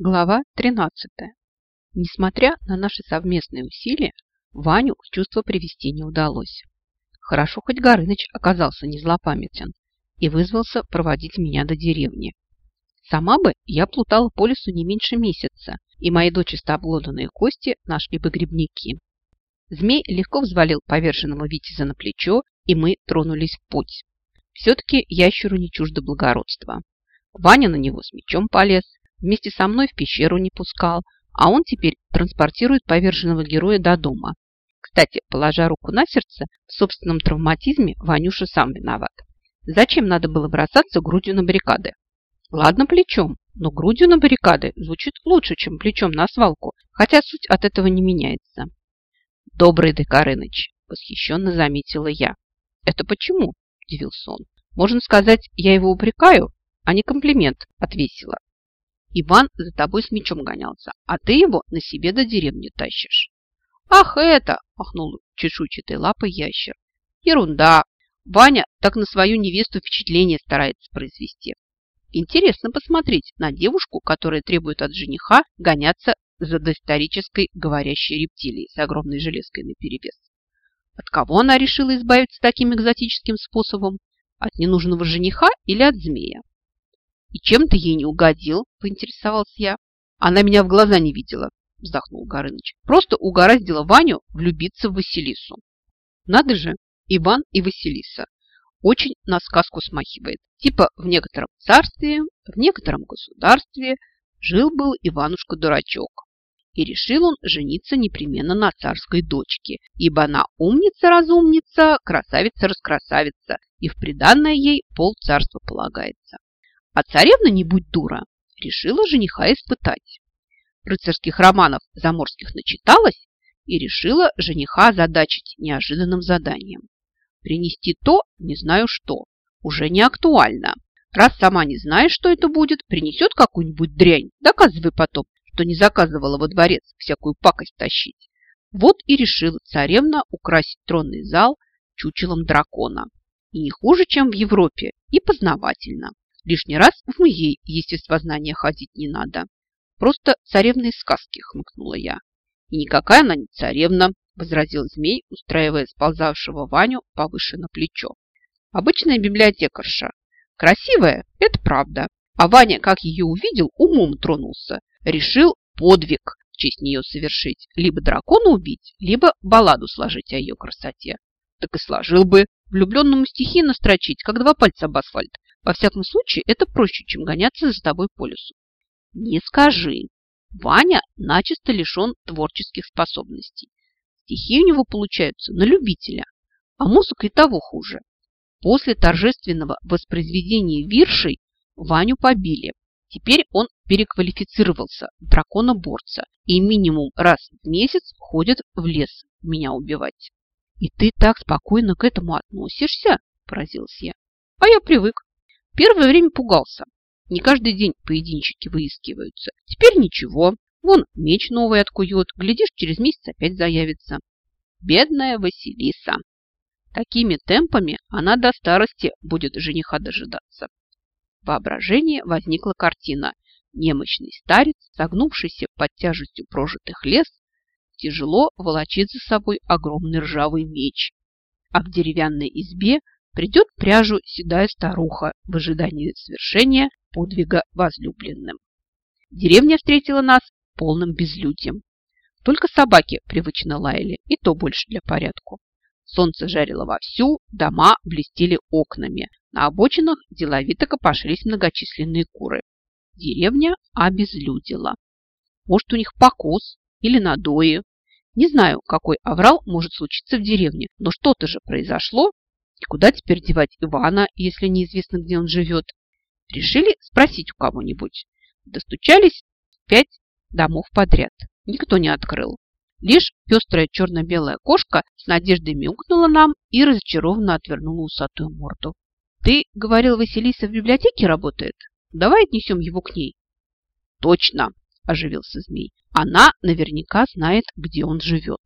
Глава 13. Несмотря на наши совместные усилия, Ваню в чувство привести не удалось. Хорошо, хоть Горыныч оказался не злопамятен и вызвался проводить меня до деревни. Сама бы я плутала по лесу не меньше месяца, и мои дочисто обглоданные кости нашли бы грибники. Змей легко взвалил поверженного Витязя на плечо, и мы тронулись в путь. Все-таки ящеру не чуждо благородства. Ваня на него с мечом полез, Вместе со мной в пещеру не пускал, а он теперь транспортирует поверженного героя до дома. Кстати, положа руку на сердце, в собственном травматизме Ванюша сам виноват. Зачем надо было бросаться грудью на баррикады? Ладно, плечом, но грудью на баррикады звучит лучше, чем плечом на свалку, хотя суть от этого не меняется. Добрый Декарыныч, восхищенно заметила я. Это почему? Удивился он. Можно сказать, я его упрекаю, а не комплимент отвесила. Иван за тобой с мечом гонялся, а ты его на себе до деревни тащишь. Ах, это! махнул чешуйчатой лапой ящер. Ерунда! Ваня так на свою невесту впечатление старается произвести. Интересно посмотреть на девушку, которая требует от жениха гоняться за доисторической говорящей рептилией с огромной железкой наперевес. От кого она решила избавиться таким экзотическим способом? От ненужного жениха или от змея? «И чем ты ей не угодил?» – поинтересовался я. «Она меня в глаза не видела», – вздохнул Горыныч. «Просто угораздила Ваню влюбиться в Василису». «Надо же, Иван и Василиса. Очень на сказку смахивает. Типа в некотором царстве, в некотором государстве жил-был Иванушка-дурачок. И решил он жениться непременно на царской дочке, ибо она умница-разумница, красавица-раскрасавица, и в приданное ей пол царства полагается. А царевна, не будь дура, решила жениха испытать. Рыцарских романов заморских начиталась и решила жениха задачить неожиданным заданием. Принести то, не знаю что, уже не актуально. Раз сама не знаешь, что это будет, принесет какую-нибудь дрянь, доказывай потом, что не заказывала во дворец всякую пакость тащить. Вот и решила царевна украсить тронный зал чучелом дракона. И не хуже, чем в Европе, и познавательно. Лишний раз в музей естествознания ходить не надо. Просто царевны из сказки, хмыкнула я. И никакая она не царевна, возразил змей, устраивая сползавшего Ваню повыше на плечо. Обычная библиотекарша. Красивая, это правда. А Ваня, как ее увидел, умом тронулся. Решил подвиг в честь нее совершить. Либо дракона убить, либо балладу сложить о ее красоте. Так и сложил бы. Влюбленному стихи настрочить, как два пальца об асфальт. Во всяком случае, это проще, чем гоняться за тобой по лесу. Не скажи. Ваня начисто лишен творческих способностей. Стихи у него получаются на любителя, а музыка и того хуже. После торжественного воспроизведения виршей Ваню побили. Теперь он переквалифицировался в дракона-борца и минимум раз в месяц ходит в лес меня убивать. «И ты так спокойно к этому относишься?» – поразилась я. «А я привык. Первое время пугался. Не каждый день поединчики выискиваются. Теперь ничего. Вон меч новый откует. Глядишь, через месяц опять заявится. Бедная Василиса. Такими темпами она до старости будет жениха дожидаться. В воображении возникла картина. Немощный старец, согнувшийся под тяжестью прожитых лес, тяжело волочит за собой огромный ржавый меч. А в деревянной избе придет пряжу седая старуха в ожидании свершения подвига возлюбленным. Деревня встретила нас полным безлюдьем. Только собаки привычно лаяли, и то больше для порядку. Солнце жарило вовсю, дома блестели окнами. На обочинах деловито копошились многочисленные куры. Деревня обезлюдила. Может, у них покос или надои. Не знаю, какой аврал может случиться в деревне, но что-то же произошло, и куда теперь девать Ивана, если неизвестно, где он живет? Решили спросить у кого-нибудь. Достучались пять домов подряд. Никто не открыл. Лишь пестрая черно-белая кошка с надеждой мяукнула нам и разочарованно отвернула усатую морду. «Ты, говорил, Василиса в библиотеке работает? Давай отнесем его к ней». «Точно!» – оживился змей. «Она наверняка знает, где он живет».